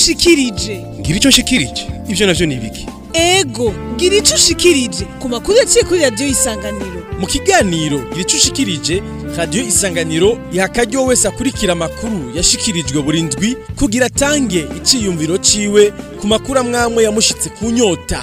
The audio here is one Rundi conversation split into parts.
ushikirije ngira icyo nshikirije ibyo navyo ni biki ego ngira icyo ushikirije ku makuru yaciye kuri radiyo isanganiro mu kiganiro ngira icyo ushikirije radiyo isanganiro iha akaryo wese akurikira amakuru yashikirijwe buri ndwi kugira atange icyiyumviro ciwe ku makuru amwamwe yamushitse ku nyota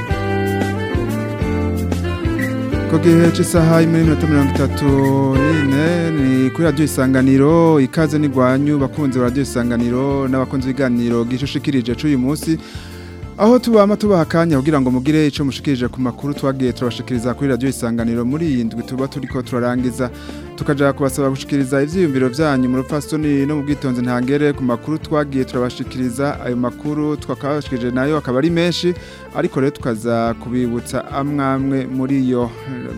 gihe cy'isaha y'iminota mirongo itatu n'ine ni kuri radiyo isanganiro ikaze n'igwanyu bakunze ba radiyo isanganiro n'abakunzi b'ibiganiro bw'icushikirije cy'uyu munsi aho tubama tubaha akanya kugira ngo mugire icyo mushikirije ku makuru twagiye turabashikiriza kuri radiyo isanganiro muri iyi ndwi tuba turi ko turarangiza tukajya kubasaba gushyikiriza ibyiyumviro byanyu mu rupfasoni no mu bwitonzi ntangere ku makuru twagiye turabashikiriza ayo makuru twakabashikirije nayo akaba ari menshi ariko rero tukaza kubibutsa amwamwe muri yo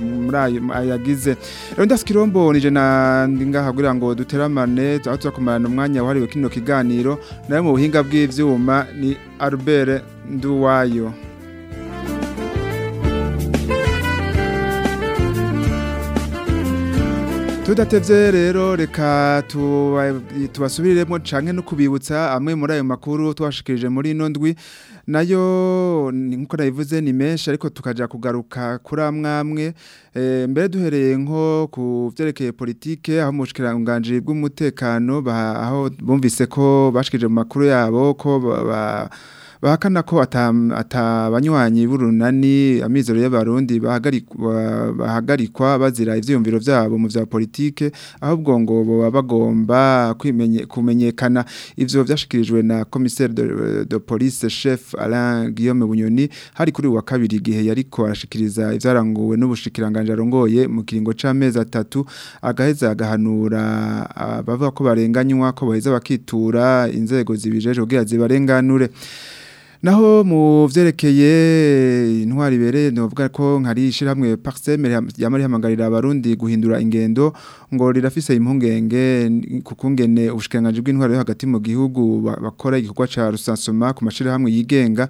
muri ayo yagize rero ndasa kirombo nije ngaha kugira ngo duteramane aho tuzakumarana umwanya wahariwe kino kiganiro nayo mu buhinga bw'ibyuma ni Albert Nduwayo tudatevye rero reka tubasubiriremo canke no kubibutsa amwe muri ayo makuru twashikirije muri ino ndwi nayo nkuko nabivuze ni menshi ariko tukajya kugaruka kuri amwamwe e, eh, mbere duhereye nko ku vyerekeye politike aho mushikiranganje bw'umutekano aho bumvise ko bashikije mu makuru yabo ko ba, ba bahakana ko atabanywanyi b'urunani amizero y'abarundi bahagarikwa bazira ivyiyumviro vyabo mu vya politike ahubwo ngo boba bagomba kumenyekana ivyo vyashikirijwe na commissaire de, de police chef Alain Guillaume Bunyoni hari kuri wa kabiri gihe yariko arashikiriza ivyaranguwe n'ubushikiranganje arongoye mu kiringo c'amezi atatu agaheza agahanura bavuga ko barenganywa ko baheza bakitura inzego zibijeje kugira zibarenganure naho mu byerekeye intwari ibereye ndavuga ko nkari ishyirahamwe pariseme yamariye abarundi guhindura ingendo ngo rirafise impungenge ku kungene ubushikiranganji bw'intwari yo hagati mu gihugu bakora igikorwa cya rusansoma ku mashyirahamwe yigenga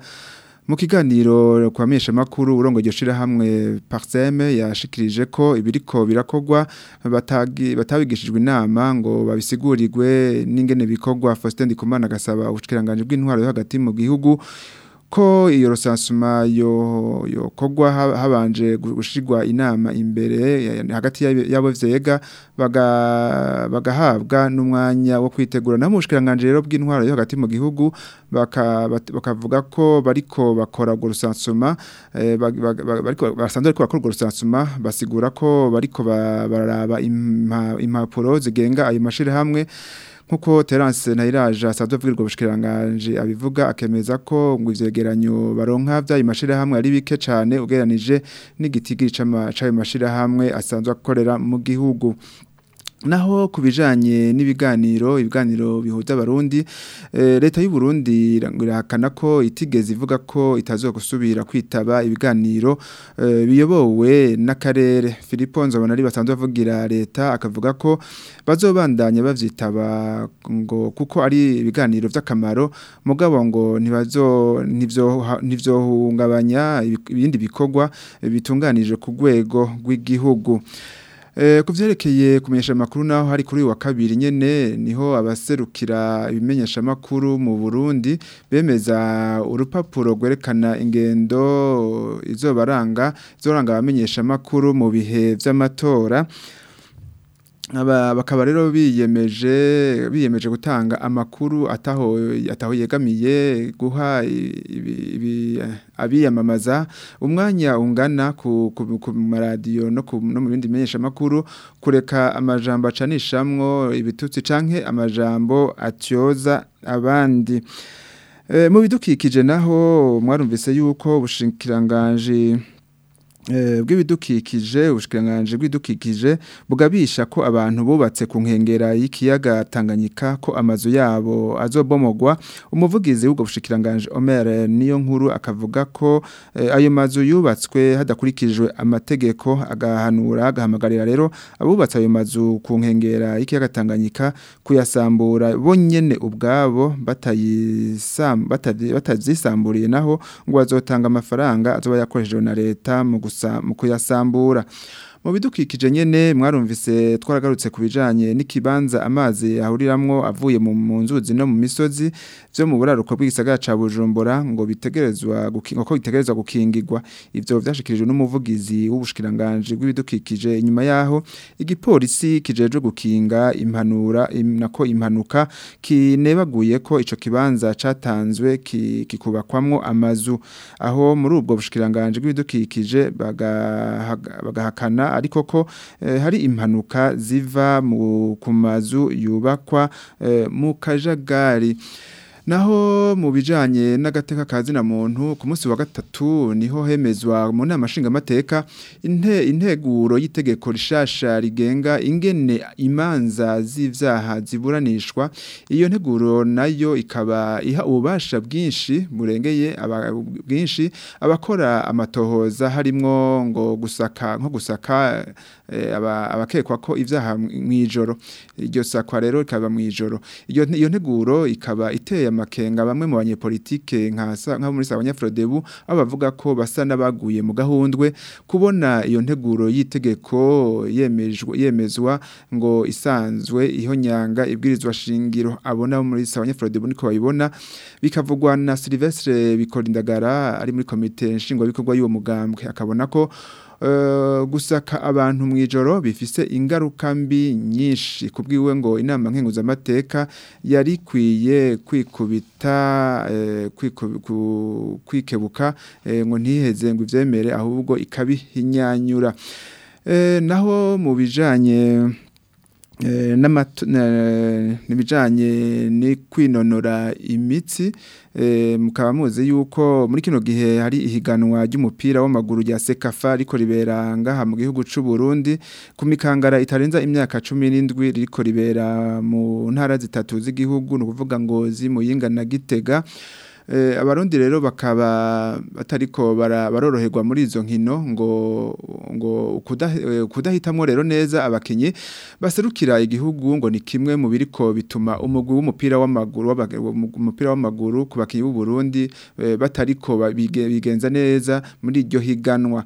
mu kiganiro kwa makuru urongo iryo hamwe pariseme yashikirije ko ibiriko birakogwa batabigishijwe inama ngo babisigurirwe n'ingene bikogwa Faustin Ndikumana agasaba ubushikiranganje bw'intwaro yo hagati mu gihugu ko iyo rusansuma yokogwa habanje gushigwa inama imbere hagati yabo vyega bagahabwa n'umwanya wo kwitegura namushikiranganje rero bw'intwaro yo hagati mu gihugu bakavuga ko bariko bakora urwo rusansuma eh, basanzwe ariko bakora urwo rusansuma basigura ko bariko bararaba impapuro zigenga ayo mashirahamwe hamwe nk'uko terance nayiraje asanzwe avuga ubushikiranganje abivuga akemeza ko ngo ivyegeranyo baronka vy'ayo mashirahamwe ari bike cyane ugeranije n'igitigiri c'ayo mashirahamwe asanzwe akorera mu gihugu naho ku bijyanye n'ibiganiro ibiganiro bihuza abarundi eh, leta y'u Burundi irahakana ko itigeze ivuga ko itazo gusubira kwitaba ibiganiro eh, biyobowe n'akarere filipo nzabona ari basanzwe bavugira leta akavuga ko bazobandanya babyitaba ngo kuko ari ibiganiro by'akamaro mugabo ngo ntibyohungabanya ibindi bikorwa bitunganije ku rwego rw'igihugu Eh, ku byerekeye kumenyesha amakuru naho hari kuri uyu wa kabiri nyine niho abaserukira ibimenyeshamakuru mu burundi bemeza urupapuro rwerekana ingendo izobaranga izoranga abamenyeshamakuru mu bihe by'amatora bakaba rero biyemeje biyemeje gutanga amakuru ataho ataho yegamiye guha eh, abiyamamaza umwanya ungana ku maradiyo no mu bindi menyesha amakuru kureka amajambo acanishamwo ibitutsi canke amajambo atyoza abandi eh, mu bidukikije naho mwarumvise yuko ubushikiranganje Eh, bw'ibidukikije ubushikiranganje bw'ibidukikije bugabisha ko abantu bubatse ku nkengera y'ikiyaga Tanganyika ko amazu yabo azobomogwa umuvugizi w'ubwo bushikiranganje Omer niyo nkuru akavuga ko eh, ayo mazu yubatswe hadakurikijwe amategeko agahanura agahamagarira rero abubatse ayo mazu ku nkengera y'ikiyaga Tanganyika kuyasambura bonyene ubwabo batayisam batazisamburiye naho ngo azotanga amafaranga azoba yakoreshejwe na leta mu mu kuyasambura mu bidukikije nyene mwarumvise twaragarutse ku bijanye n'ikibanza amazi ahuriramwo avuye mu nzuzi no mu misozi byo mu buraruko bw'igisagara ca Bujumbura ngo bitegerezwa gukinga ko bitegerezwa gukingirwa ivyo vyashikirijwe n'umuvugizi w'ubushikiranganje bw'ibidukikije inyuma yaho igipolisi kijeje gukinga impanura nako impanuka kinebaguye ko ico kibanza catanzwe kikubakwamwo amazu aho muri ubwo bushikiranganje bw'ibidukikije bagahakana ariko ko eh, hari impanuka ziva mu ku mazu yubakwa eh, mu kajagari naho mu bijyanye n'agateka ka zina muntu ku munsi wa gatatu niho hemezwa mu nama nshingamateka integuro y'itegeko rishasha rigenga ingene imanza z'ibyaha ziburanishwa iyo nteguro nayo ikaba iha ububasha bwinshi burengeye bwinshi abakora amatohoza harimwo ngo gusaka nko gusaka eh, abakekwa ko ibyaha mu ijoro iryo sakwa rero ikaba mu ijoro iyo nteguro ikaba iteye makenga bamwe mu banyepolitike nkasa nka muri Sabanyafrodebu abo bavuga ko basa n'abaguye mu gahundwe kubona iyo nteguro y'itegeko yemejwe yemezwa ngo isanzwe iho nyanga ibwirizwa shingiro abona muri Sabanyafrodebu niko bayibona bikavugwa na Silvestre bikorindagara ari muri komite nshingwa bikorwa y'uwo mugambwe akabona ko Eh, gusaka abantu mu ijoro bifise ingaruka mbi nyinshi kubwiwe ngo inama nkenguzamateka yari ikwiye kwikubita eh, kwikebuka eh, ngo ntiheze ngo ibyemere ahubwo ikabihinyanyura naho mu bijyanye Eh, n'ibijyanye no kwinonora imitsi eh, mukaba muzi yuko muri kino gihe hari ihiganwa ry'umupira w'amaguru rya sekafa ariko ribera ngaha mu gihugu cy'u Burundi ku mikangara itarenza imyaka cumi n'indwi riko ribera mu ntara zitatu z'igihugu ni ukuvuga ngo zimuyinga na gitega Eh, abarundi rero bakaba batariko baroroherwa muri izo nkino ngo ngo eh, kudahitamo rero neza abakinyi baserukira igihugu ngo ni kimwe mu biriko bituma umugwi w'umupira w'amaguru umupira w'amaguru ku bakinyi b'u Burundi eh, batariko bigenza neza muri iryo higanwa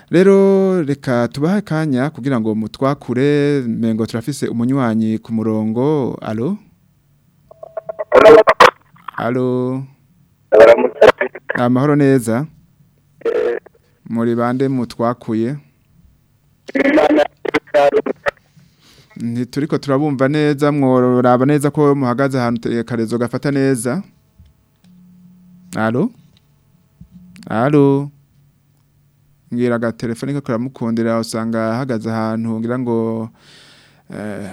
rero reka tubahe akanya kugira ngo mutwakure mengo turafise umunywanyi ku murongo alo halo amahoro neza muri bande mutwakuye ntituri ko turabumva neza mwororaba neza ko muhagaze ahantu karezo gafata neza halo halo ngira agatelefone ko karamukundira usanga ahagaze ahantu ngira ngo eh,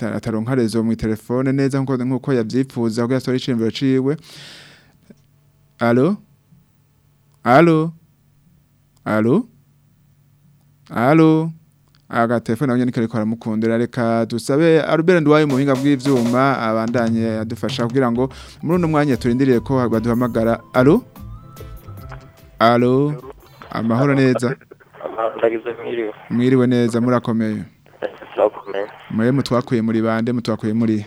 ataronka rezo mu telefone neza nk'uko yabyifuza ko yasora iciyumviro ciwe alo alo alo alo ah, agatelefone abonye niko ariko aramukundira reka dusabe Albert Ndwaye mu buhinga bw'ivyuma abandanye adufasha kugira ngo muri uno mwanya turindiriye ko baduhamagara alo alo amahoro neza mwiriwe neza murakomeye muri mutwakuye muri bande mutwakuye muri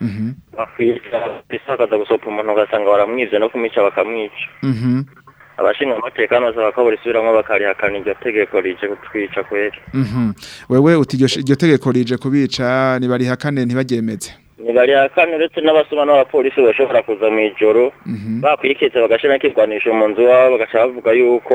mhm. bakwiga bisakaza gusopa umuntu ugasanga baramwize no kumwica bakamwica mhm. abashinga amateka banasaba ko burisubiramo bakarihakana iryo tegeko rije kutwica kweri mhm. wewe uti iryo tegeko rije kubica ntibarihakane ntibaryemeze ntibarihakane ndetse n'abasoma n'abapolisi bashobora kuza mu ijoro mhm. bakwikiza bagashyira n'ikirwanisho mu nzu iwabo bagaca bavuga yuko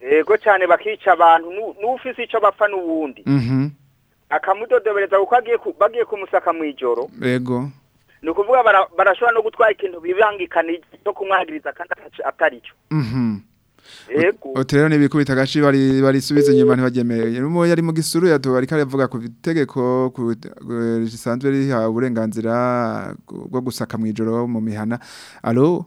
yego cyane bakica abantu n'ufise icyo bapfa n’ubundi mhm. akamudodobereza kuko bagiye kumusaka mu ijoro yego ni ukuvuga barashobora no gutwara ikintu bibangikana cyo kumwahagiriza kandi atari cyo mhm. rero ntibikubita agaciro barisubiza inyuma ntibagemereye n'uwo yari mu gisuru yatubari ko aravuga ku itegeko risanzwe riha uburenganzira bwo gusaka mu ijoro mu mihana alo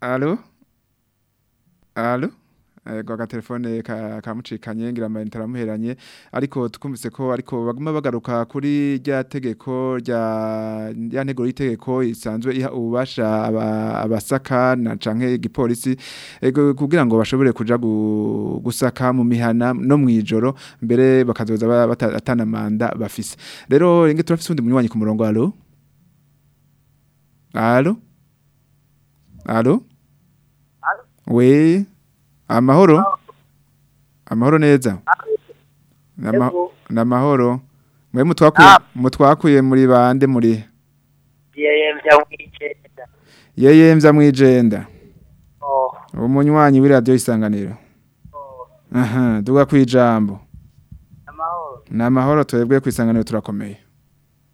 alo alo ego eh, telefone kamucikanye ngira amayinite aramuheranye ariko twumvise ko ariko baguma bagaruka kuri rya tegeko rya ntego y'itegeko isanzwe iha ububasha abasaka na canke igipolisi ego kugira ngo bashobore kuja gusaka mu mihana no mu ijoro mbere bakazoza batana manda bafise rero renge turafise undi munywanyi ku murongo alo alo alo we amahoro amahoro neza ni amahoro mwe ah. mutwakuye muri bande muri yeyemvya mwijenda oh. umunywanyi w'iradiyo isanganiro oh. aha duga ku ijambo ni amahoro twebwe ku isanganiro turakomeye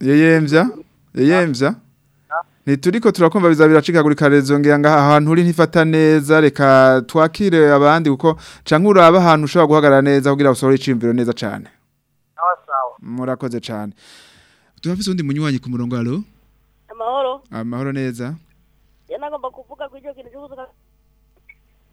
Yeyemvya? Yeyemvya? Nituriko turakumva bizabira cikagurika rezo ngira ngaha ahantu uri ntifata neza reka twakire abandi kuko cankura aba ahantu ushobora guhagarara neza kugira usore icimviro neza cyane. murakoze cyane turafise undi munywanyi ku murongo alo amahoro ah, amahoro neza ya nagomba kuvuga ko icyo kintu cy'ubuzima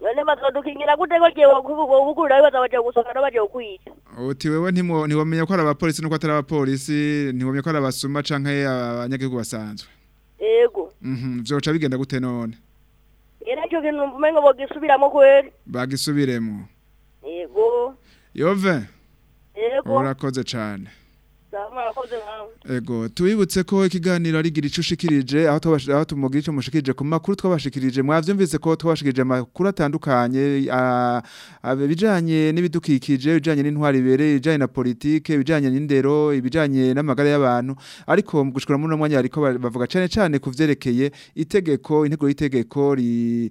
bane bakadukingira gute ko giye gukura bibaza baje gusokana baje kwica uti wewe ntiwamenya ko ari abapolisi nuko atari abapolisi ntiwamenya ko ari abasuma canke abanyagihugu basanzwe yego mhm vyoca bigenda gute none eracho kintu umengo bogisubiramo kweli bagisubiremo yego yove yego urakoze cyane Ego tubibutse ko ikiganiro ari gira icushikirije aho twabashije aho tumugira ico mushikirije ku makuru twabashikirije mwavyumvise ko twabashikirije amakuru atandukanye abijanye n'ibidukikije bijanye n'intwari bere bijanye na politique bijanye n'indero ibijanye n'amagara y'abantu ariko mugushikira muri mwanya ariko bavuga cyane cyane kuvyerekeye itegeko intego y'itegeko rya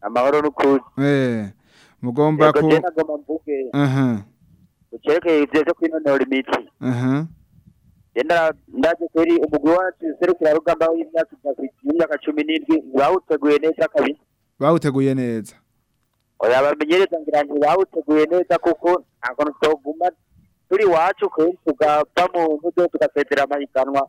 amahoro n'ukuri eh mugomba ko Aha. Ucheke ibyo cyo kwinonora imitsi. Aha. ndaje kuri umugwi wacu serukirarugamba w'imyaka cumi n'indwi bawuteguye neza kabisa bawuteguye neza oya bamenyereza ngira nti bawuteguye neza kuko ntabwo tuguma turi wacu kenshi tugapfa mu mvugo tugasezera amahiganwa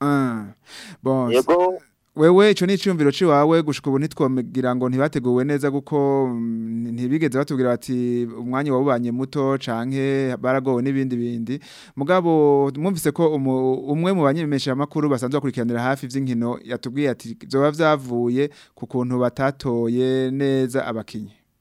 ah, yego wewe icyo ni icyumviro cy'iwawe gushika ubu ntitwogira ngo ntibateguwe neza kuko mm, ntibigeze batubwira bati umwanya wawubanye muto canke baragowe n'ibindi bindi mugabo mwumvise ko umwe mu banyemesha makuru basanzwe bakurikiranira hafi ivy'inkino yatubwiye ati zoba vyavuye ku kuntu batatoye neza abakinyi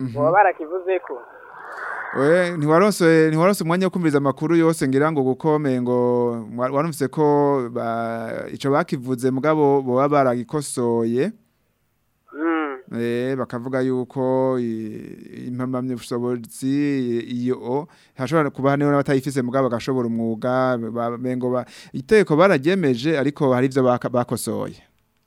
mhm. baba barakivuze ko we ntiwarose ntiwarose umwanya wo kumviriza amakuru yose ngira ngo gukome ngo warumvise ko icyo bakivuze mugabo baba baragikosoye mm. bakavuga yuko impamyamye bushobozi iyo hashobora kuba hariho n'abatayifise mugabo bagashobora umwuga bengo iteko baragemeje ariko hari ibyo bakosoye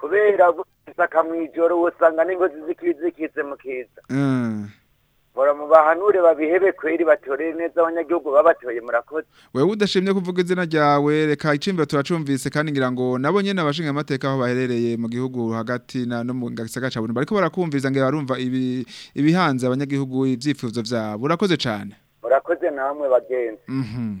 kubera gusaka mu ijoro usanga n'ingozi zikizikitse mu kiza mm. bora mubahanure babihebe kweri batorere neza abanyagihugu babatoye murakoze wewe udashimye kuvuga izina ryawe reka icimbe turacumvise kandi ngira ngo nabo nyene abashinga amateka aho baherereye mu gihugu hagati na no mu gisagara ca Burundi bariko barakumviza ngo barumva ibi ibihanze abanyagihugu ivyifuzo vyabo urakoze cyane murakoze namwe bagenzi mhm mm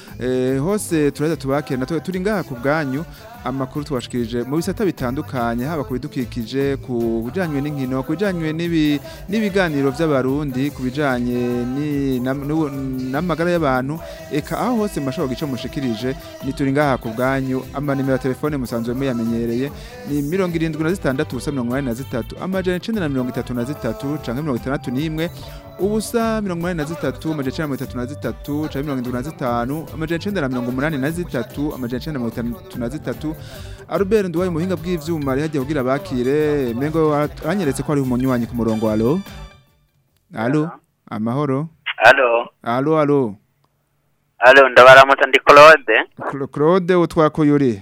eh, hose turahita tubakira natwe turi ngaha ku bwanyu amakuru twashikirije mu bisata bitandukanye haba ku bidukikije ku bijyanye n'inkino ku nibi n'ibiganiro by'abarundi ku bijyanye n'amagara y'abantu eka aho hose mashobora guca mushikirije nituri ngaha ku bwanyu amanimero ya telefone musanzwe muyamenyereye ni mirongo irindwi na zitandatu ubusa mirongo inani na zitatu amajana icenda na mirongo itatu na zitatu canke mirongo itandatu n'imwe ubusa mirongo inani na zitatu amajana icenda na mirongo itatu na zitatu canke mirongo indwi na zitanu amajana icenda na mirongo umunani na zitatu amajana icenda na mirongo itandatu na zitatu Albert Nduwaye muhinga bw'ivyuma ari hagiye kugira bakire mengo anyeretse ko ari umunywanyi ku murongo alo Allo amahoro Allo Allo allo Allo ndabaramutsa ndi Claude Claude utwako yuri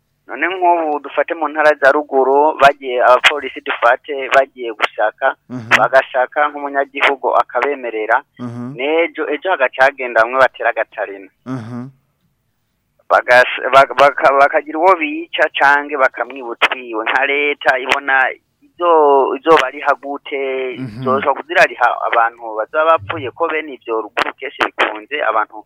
none nk'ubu dufate mu ntara za ruguru bagiye abapolisi dufate bagiye gushaka mhm. bagashaka nk'umunyagihugu akabemerera n'ejo ejo hagaca hagenda bamwe batera agatarina bakagira uwo bica cyangwa bakamwiba utwiwe nka leta ibona ibyo bariha gute byoshobora mhm. kuzirariha abantu bazaba bapfuye ko bene ibyo ruguru kenshi bikunze abantu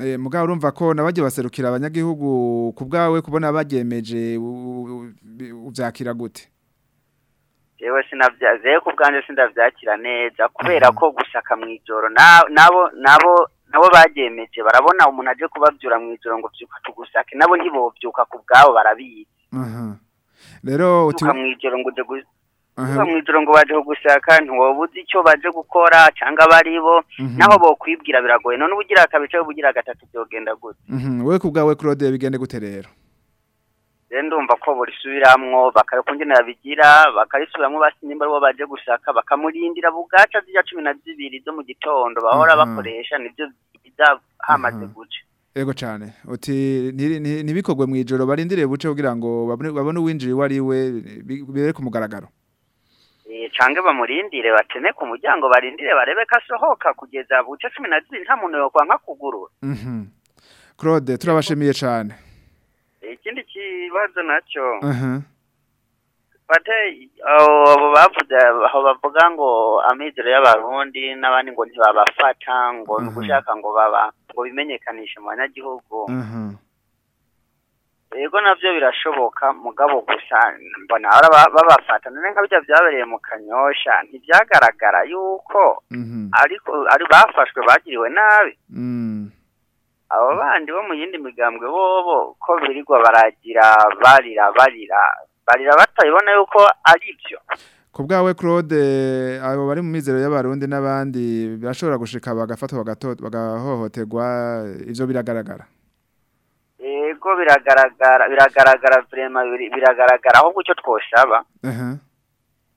eh mugabo urumva ko nabaje baserukira abanyagihugu ku kubona bagemeje uvyakira gute yewe sinavyaje ku bwanje sindavyakira neza kubera ko gushaka mwijoro nabo nabo nabo bagemeje barabona umuntu aje kubavyura mwijoro ngo vyuka tugushake nabo ntibovyuka ku bwawe barabizi rero uti ngo mu ijoro ngo baje kugushaka ntiwabuze icyo baje gukora cyangwa bari bo mhm. naho bokwibwira biragoye none ubugira kabiri cyangwa ubugira gatatu byogenda gute mhm. we ku bwawe claude bigende gute rero ndumva ko burisubiramwo bakakungenera bigira bakarisubiramwo basinye mbari bo baje gushaka bakamurindira bugaca zirya cumi na zibiri zo mu gitondo bahora mhm. bakoresha nibyo biza hamaze ego cyane uti nibikogwe mu ijoro barindiriye buce kugira ngo babone uwinjira wariwe bibere ku mugaragaro canke bamurindire bateme ku muryango barindire barebe ko asohoka kugeza buce cumi na zibiri nta muntu yokwanka kugurura mhm. claude turabashimiye cyane eh, ikindi kibazo nacyo bate uh-huh. abo bavuze aho bavuga ngo amizero y'abarundi n'abandi ngo ntibabafata ngo ni uh-huh. ugushaka ngo baba ngo bimenyekanishe mu banyagihugu uh-huh. yego nabyo birashoboka mugabo gusa mbona babafata none nka bijya byabereye mu kanyosha ntibyagaragara yuko mhm. ariko ari bafashwe bagiriwe nabi mm. abo bandi bo mu yindi migambwe bobo ko birirwa baragira barira barira barira batabibona yuko ari byo ku bwawe claude abo bari mu mizero y'abarundi n'abandi bashobora gushika bagafatwa bagahohoterwa ibyo biragaragara bigo biragaragara biragaragara biragaragara ahubwo icyo twosaba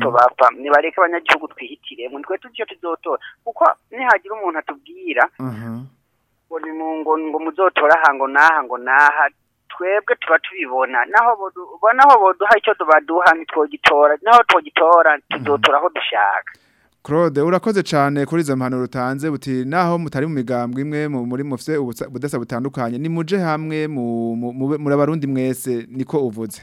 tubapfa mhm. nibareke abanyagihugu twihitire ngo twe tujye tuzotora kuko nihagira umuntu atubwira mhm. ngo ngo muzotora aha ngo n'aha ngo n'aha twebwe tuba tubibona naho boduha icyo baduha ntitwogitora naho twogitora tuzotora aho dushaka Claude urakoze cyane kuri izo mpano rutanze buti naho mutari mu migambwe imwe muri mufite ubudasa butandukanye ni muje hamwe muri abarundi mwese niko uvuze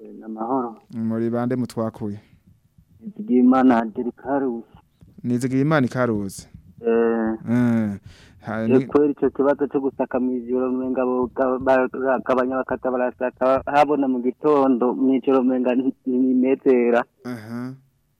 eh, ni muri bande mutwakuye nizigiyimana imana karuzi nizigiyimana eh. Eh. kubera icyo kibazo cyo gusakamiza ijoro mwenga bakabanya bakata habona mu gitondo mu ijoro mwenga ntimetera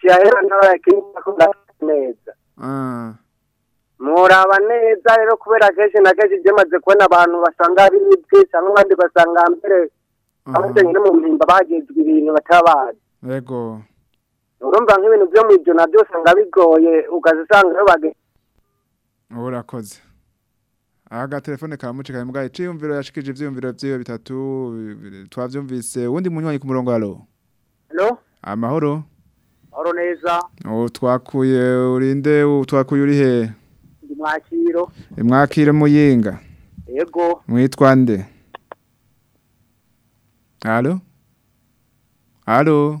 cyahera na kintu neza ah muraba neza rero kubera kenshi na kenshi byamaze kubona abantu basanga ari ibwe cyangwa abandi basanga mbere abasenye mm-hmm. no mu mpimba bagezwe ibintu batabazi yego urumva nk'ibintu byo mu ijyo nabyo usanga bigoye ukazisanga bageze urakoze agatelefone kamucikaye mbwaye ciyumviro yashikije ivyumviro byiyo bitatu twavyumvise wundi munywanyi ku murongo halo halo amahoro horo neza utwakuye oh, urinde utwakuye urihe. mwakiro mwakiro muyinga yego mwitwa nde halo halo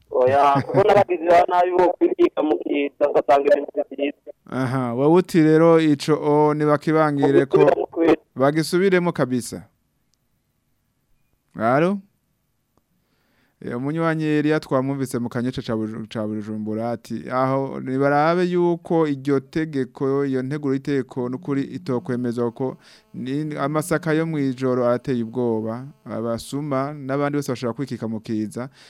oya kuko n'abagizi ba nabi bo kwibwika mu kiza ugasanga ibintu byiza aha wowe uti rero ico o ntibakibangire ko bagisubiremo kabisa alo umunywanyi eh, Elia twamwumvise mu kanyece ca Bujumbura ati aho nibarabe yuko iryo tegeko iyo nteguro y'iteko n'ukuri itokwemezwa ko amasaka yo mu ijoro arateye ubwoba abasuma n'abandi bose bashobora kwikika mu kiza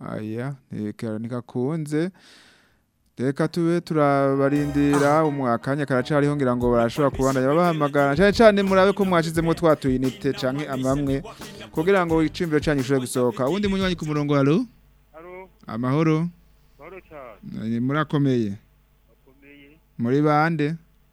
aya ntikakunze reka tube turabarindira ah. umwakanya karacariho ngira ngo barashobora kubandanya babahamagara cyane cyane murabe ko mwashizemo twa tuyinite canke amamwe kugira ngo icumviro canyu gishobore gusohoka uwundi munywanyi ku murongo halo amahoro murakomeye muri bande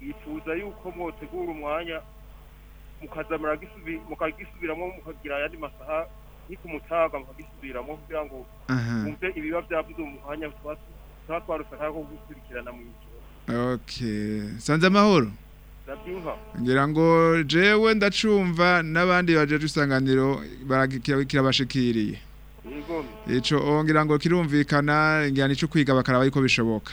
yifuza yuko mwotegura umwanya mukagisubiramo mukagira ayandi masaha ni mukagisubiramo kugira ngo mwumve ibiba byavuze mu mwanya tuba twaruse nk'ako gukurikirana mu ijoro ok sanze amahoro ngira ngo jewe ndacumva n'abandi bajeje isanganiro kirabashikiriye ico oh, ngira ngo kirumvikana ngira nico kwiga bakaraba yuko bishoboka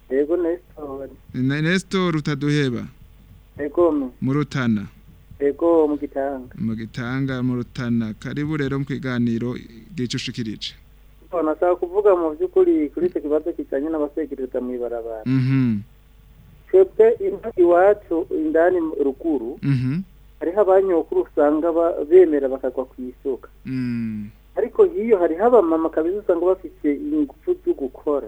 yego nesitoro nesitoro utaduheba mu rutana ego mu gitanga mu gitanga mu rutana karibu rero mu kiganiro gicushikirije nashaka kuvuga mu by'ukuri kuri icyo kibazo kijyanye n'abasekirereza mu ibarabara mm-hmm. twebwe inka iwacu indani ruguru mm-hmm. hariho abanyokuru usanga bemera bakagwa ku isuka mm. ariko hiyo haba mama kabisa usanga bafite ingufu zo gukora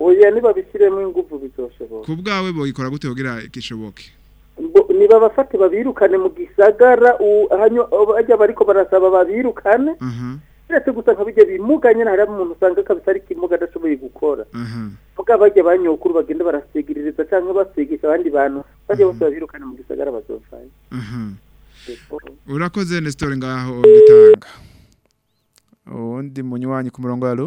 oya ntibabishyiremo ingufu bizashoboka ku bwawe boyikora gute kugira gishoboke niba bafate babirukane mu gisagara bajya bariko barasaba babirukane uretse gusa nka bijya bimuganye hari umuntu usanga kabisa ari kimuga adashoboye gukora muga bajya banyokuru bagenda barasegerereza cyangwa basegesha abandi bantu bajya bose babirukane mu gisagara bazofanya urakoze Nestor ngaho gitanga uwundi munywanyi ku murongo alo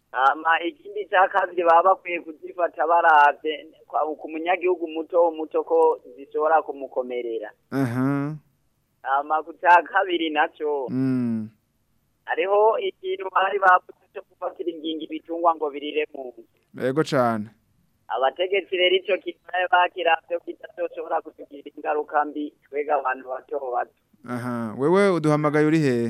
ikindi cya kabiri baba bakwiye kuzifata barabye ku munyagihugu muto muto ko zishobora kumukomerera aha cya kabiri nacyo mm. hariho ikintu bari bavuze gufatira ingingo ibitungwa ngo birire mu nzu yego cane abategetsi rero icyo kintu nayo bakiravyo kitazoshobora kutugirira ingaruka mbi twega abantu bato bato wewe uduhamagaye uri hehe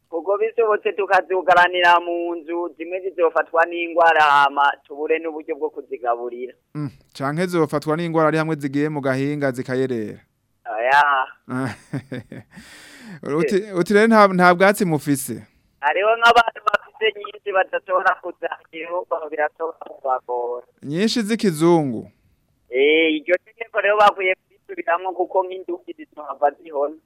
ubwo bityo tukazugaranira mu nzu zimwe zizofatwa n'indwara hama tubure n'uburyo bwo kuzigaburira mm, canke zizofatwa n'indwara ari hamwe zigiye mu gahinga zikayerera uti rero nta bwatsi mufise hariho nk'abantu bafite nyinshi badashobora kuza igihugu birashobora kubagora nyinshi z'ikizungu eh, iryo tegeko rero bakwiye kurisubiramo kuko nk'induki zituma zihona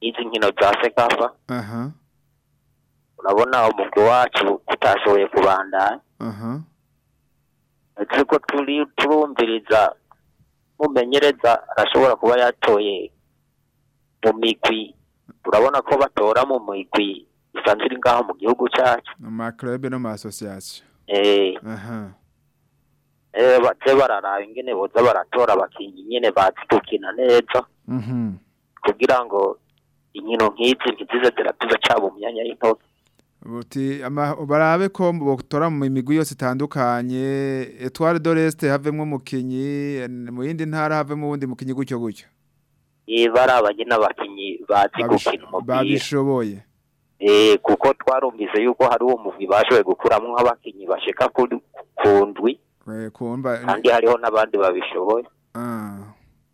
n'izi nkino za sekafa urabona umugwi wacu utashoboye kubandanya aha ariko turumviriza mumenyereza arashobora kuba yatoye mu migwi urabona ko batora mu migwi isanzwe iri ngaho mu gihugu cyacu mu makurebe no mu asosiyasiyo eh. eh, batse bararaba ingene boza baratora abakinnyi nyine bazi gukina neza mhm. kugira ngo inkino nk'izi ntizize ziratuza cyaba mu myanya y'intoki barabe ko botora mu migwi yose itandukanye etwari eh, doreste havemo umukinnyi mu yindi ntara mu uwundi mukinnyi gutyo gutyo barabanye n'abakinnyi bazi gukina umupira babishoboye eh, kuko twarumvise yuko hari uwo mugwi bashoboye gukuramo nk'abakinnyi bashika ku ndwi eh, kandi hariho n'abandi babishoboye ah.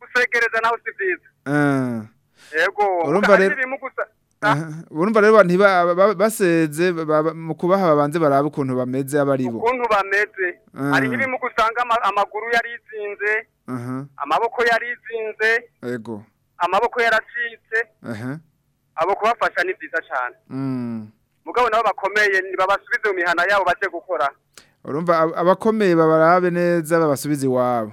gusegereza naho si byiza yego eh. eh. ah. urumva rero baseze mu kubaha babanze baraba ukuntu bameze aba ari bo ukuntu bameze eh. hari n'ibimugu usanga amaguru yarizinze amaboko yarizinze yego amaboko yaracitse abo kubafasha ni byiza cyane mm. mugabo nabo bakomeye babasubize mu mihana yabo baje gukora urumva abakomeye babarabe neza babasubize iwabo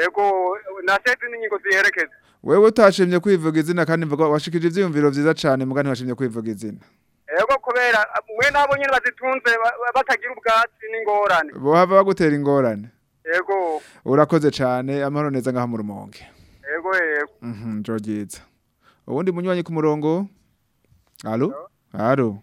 yego nasetse n'ingingo ziherekeza wewe utashimye kwivuga izina kandi mvuga washikije ivyumviro vyiza cane mugani washimye kwivuga izina Ego kubera mwe nabo nyene bazitunze batagira ubwatsi n'ingorane bohava bagutera ingorane Ego urakoze cyane amahoro neza ngaha mu rumonge Ego yego mhm jogiza ubundi munywanyi ku murongo Allo Halo.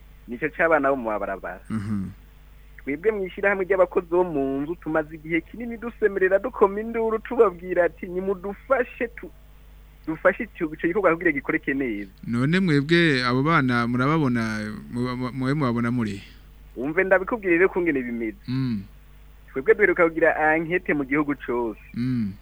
nicyo cy'abana bo mu mabarabara mhm. twebwe mu ishyirahamwe ry'abakozi bo mu nzu tumaze igihe kinini dusemerera dukoma induru tubabwira ati nimudufashe dufashe igikorwa kugira gikoreke neza none mwebwe abo bana murababona mube mubabona muri umve ndabikubwirire ko ngene bimeze mm. twebwe duheruka kugira ankete mu gihugu cyose mm.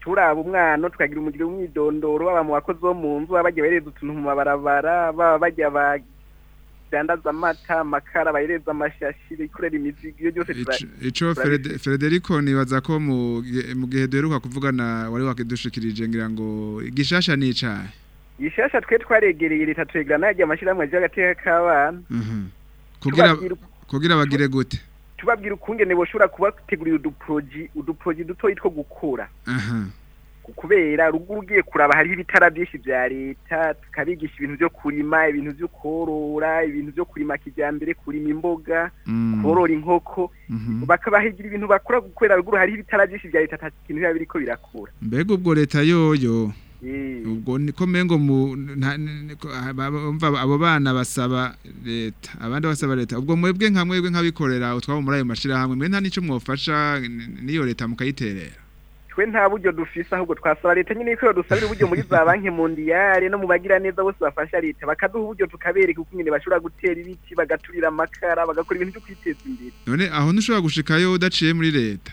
turaba umwana tukagira umugire w'umwidondoro baba mu bakozi bo mu nzu baba bagiye bahereza utuntu mu mabarabara baba bajya badandaza amata amakara bahereza amashashi bikorera imizigo iyo byose icyo frederico nibaza ko mu gihe duheruka kuvugana wari wakidushikirije ngira ngo gishasha ni gishasha twe twaregereye leta turegerana yagiye amashyirahamwe agiye agateka k'abana mhm. kugira bagire gute tubabwira ukungene boshobora kubategurira uduporoji uduporoji dutoya two gukura kubera rugo ugiye kuraba hariho ibitara byinshi bya leta tukabigisha ibintu byo kurima ibintu byo korora ibintu byo kurima kijyambere kurima imboga mm. korora inkoko mhm. bakabahigira ibintu bakora kubera ruguru hariho ibitara byinshi bya leta nta kintu biba biriko birakura mbega ubwo leta yoyo Hmm. ubwo niko mengo ah, abo bana basaba leta abandi basaba leta ubwo mwebwe nka mwebwe nk'abikorera utwabo muri ayo mashyirahamwe mwe nta n'icyo mwafasha n'iyo leta mukayiterera twe nta buryo dufise ahubwo twasaba leta nyine ko dusabira uburyo muri za banki mu ndiyare no mu bagira bose bafasha leta bakaduha uburyo tukabereka uko nyine bashobora gutera ibiti bagaturira amakara bagakora ibintu byo kwiteza imbere none aho ntushobora gushikayo udaciye muri leta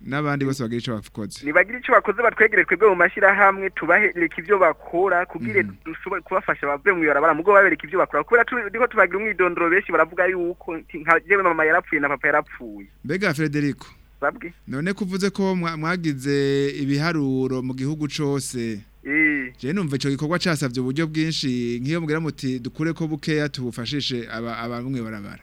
n'abandi bose bagira icyo bakoze ntibagira icyo bakoze batwegere twebwe mu mashyirahamwe tubahereka ibyo bakora kubwire mhm. dushobora kubafasha bavuye mu ibarabara mugo babereka ibyo bakora kubera turiho tubagira umwidondoro benshi baravuga yuko nka mama yarapfuye na papa yarapfuye mbega frederico babwe none kuvuze ko mwagize ibiharuro mu gihugu cyose eh. je numve ico gikorwa casavye uburyo bwinshi nkiyo mugira muti dukure ko bukeya tubufashishe abamwe barabara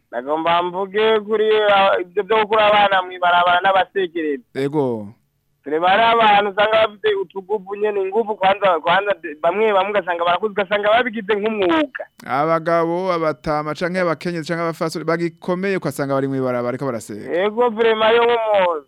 nagomba mvuge kuri ah, ibyo byo gukura abana mwibarabara n'abasekereza ego tureba hari abantu usanga bafite utugubu nyine ingufu kwanza kwanza bamwe bamwe ugasanga barakuze ugasanga babigize nk'umwuga abagabo abatama canke abakenyezi canke abafasore bagikomeye ugasanga bari mu ibaraba ariko baraseka yego vrema yo nk'umuhoza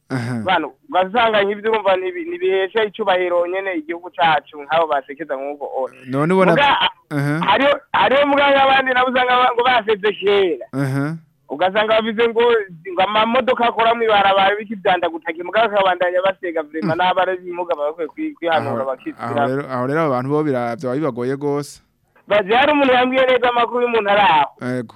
bano ugasanga nk'ibyo urumva ntibihesha icyubahiro nyene igihugu cacu nk'abo basekeza nk'uko oya none ubona hariho hariho muganga abandi nabo usanga ngo baseze kera ugasanga bavuze ngo amamodoka akora mu ibarabara bikibyanda gutaka imbwa bakabandanya basega vrema mm. n'abari bakwiye kwihanura bakizira aho rero abantu bo bibagoye gose bazi hari umuntu yambwiye neza amakuru y'umuntu ari aho yego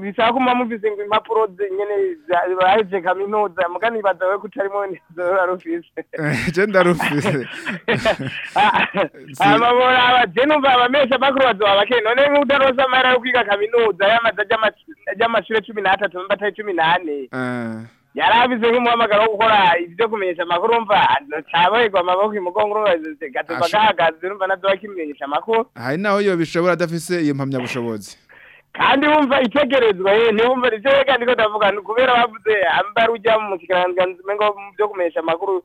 bishaka kuma mufise ngo impapuro nyene baheje kaminuza muga nibaza we ko utarimo ndarufise eh, je ndarufise amabora abaje numva abamesha bakuru bazoba bake none nk'udaronse amahera yo kwiga kaminuza y'amaza ry'amashure cumi n'atatu mba atari cumi n'ane eh. yari afise nk'umuhamagaro wo gukora ivyo kumenyesha amakuru umva cabohegwa amaboko imugongo gatuma gahagaze urumva nazoba kimenyesha amakuru hari naho yo bishobora adafise iyo mpamyabushobozi kandi wumva itegerezwa ye ntiwumva ntiteweka ndiko ndavuga kubera bavuze ambarujya mu kiganza ngo byo kumesha makuru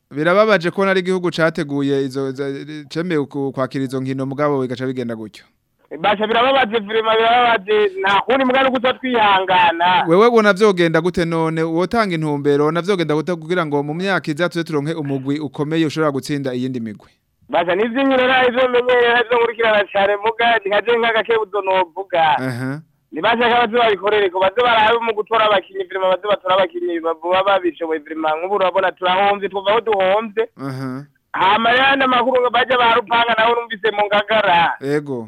birababaje ko nari igihugu cyateguye izo cyemewe kwakira izo nkino mugabo bigaca bigenda gutyo basha birababaje firima birababaje nta kundi mbwa nuko twihangana wewe ubona vyogenda gute none wotanga intumbero navyogenda gute kugira ngo mu myaka iza tuze turonke umugwi ukomeye ushobora gutsinda iyindi migwi bazana iby'inyurura izo menyerera izo nkurikirana cyane mvuga ntihaje nk'agakebudo novuga ntibashaka baze babikorere ko baze barabe mu gutora abakinnyi virima baze batora abakinnyi baba babishoboye virima nk'ubu urabona turahomvye twumva aho duhomvye hama yandi amakuru bajya barupanga nawe numvise mu ngagara yego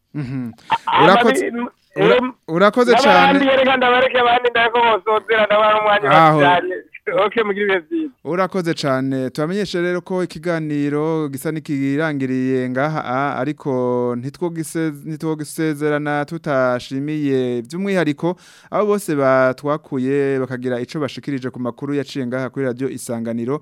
mhm. urakoze cyane urakoze cyane tubamenyeshe rero ko ikiganiro gisa n'ikirangiriye ngaha ariko ntitwogisezerana tutashimiye by'umwihariko abo bose batwakuye bakagira icyo bashikirije ku makuru yaciye ngaha kuri radiyo isanganiro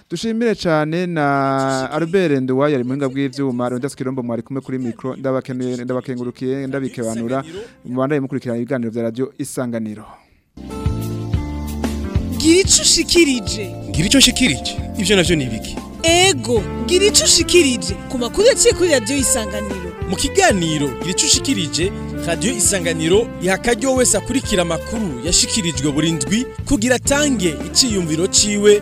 dushimire cyane na Albert Nduwa yari muhinga bw'ivyuma Ronda Skirombo mwari kumwe kuri micro ndabakenuye ndabakengurukiye ndabikebanura mubandaye mukurikirana ibiganiro vya radio isanganiro Giricho shikirije Giricho shikirije ivyo navyo nibiki ego gira ushikirije ku makuru yaciye kuri radiyo isanganiro mu kiganiro gira icyo ushikirije radiyo isanganiro iha wese akurikira amakuru yashikirijwe buri ndwi kugira atange icyiyumviro ciwe